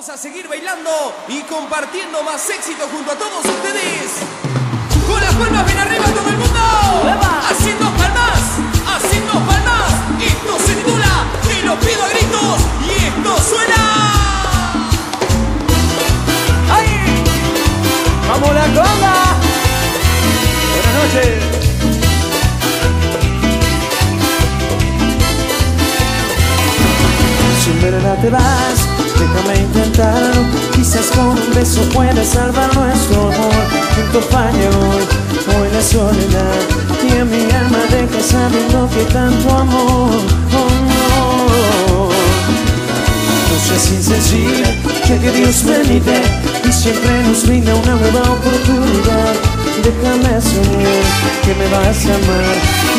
Vamos a seguir bailando y compartiendo más éxito junto a todos ustedes. Con las palmas bien arriba todo el mundo. Haciendo palmas, haciendo palmas. Esto se titula Te lo pido a gritos y esto suena. ¡Ay! ¡Vamos la conga! Buenas noches. Si en verdad te vas, beso puedas salvar nuestro amor. En tu hoy, hoy la soledad. Y en mi alma deja sabiendo que tanto amor. Oh, no. No si es sencillo que, Dios permite y siempre nos brinda una nueva oportunidad. Déjame soñar que me vas a amar,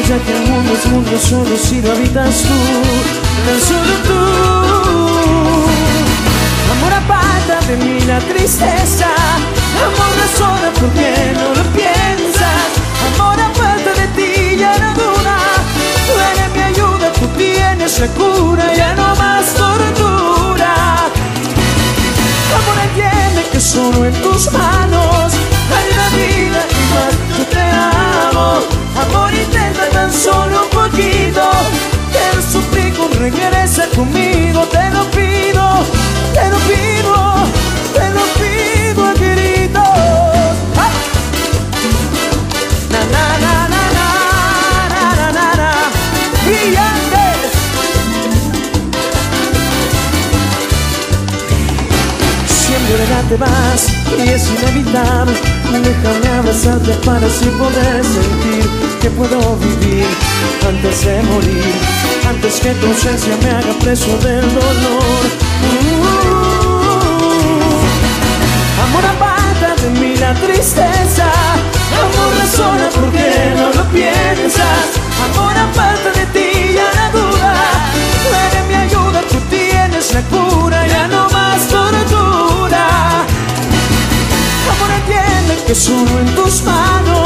ya que el mundo es mundo solo si lo habitas tú, tan solo tú. De mí la tristeza, amor razona porque no lo piensas, amor aparta de ti ya la duda, tú eres mi ayuda, tú tienes la cura, ya no más tortura. Amor entiende que solo en tus manos Verdad te vas y es inevitable Déjame abrazarte para así poder sentir que puedo vivir antes de morir Antes que tu ausencia me haga preso del dolor que solo en tus manos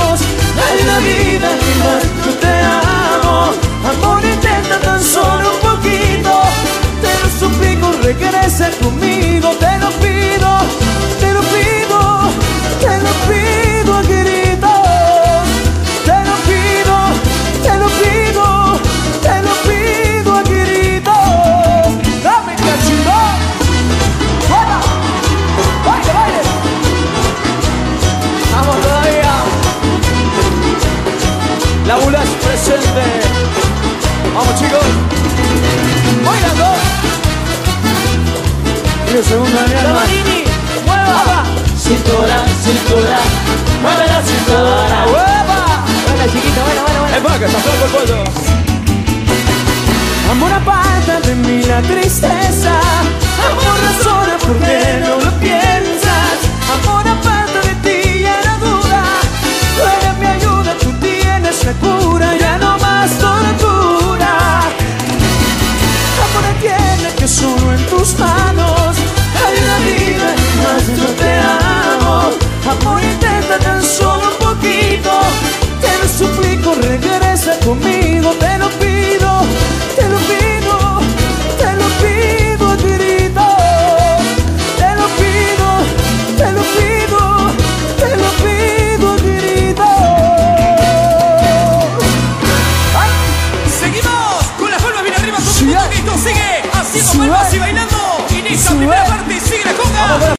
presente. Vamos chicos. Bailando. Y el segundo alma. mueva. Cintura, cintura. Mueve la cintura. ¡Hueva! Buena chiquita, buena, buena, buena. Es para que se acerque el pollo. Amor aparta de mí la tristeza Amor razona porque no tus manos. Una vida más yo te amo. Amor intenta tan solo un poquito. Te lo suplico, regresa conmigo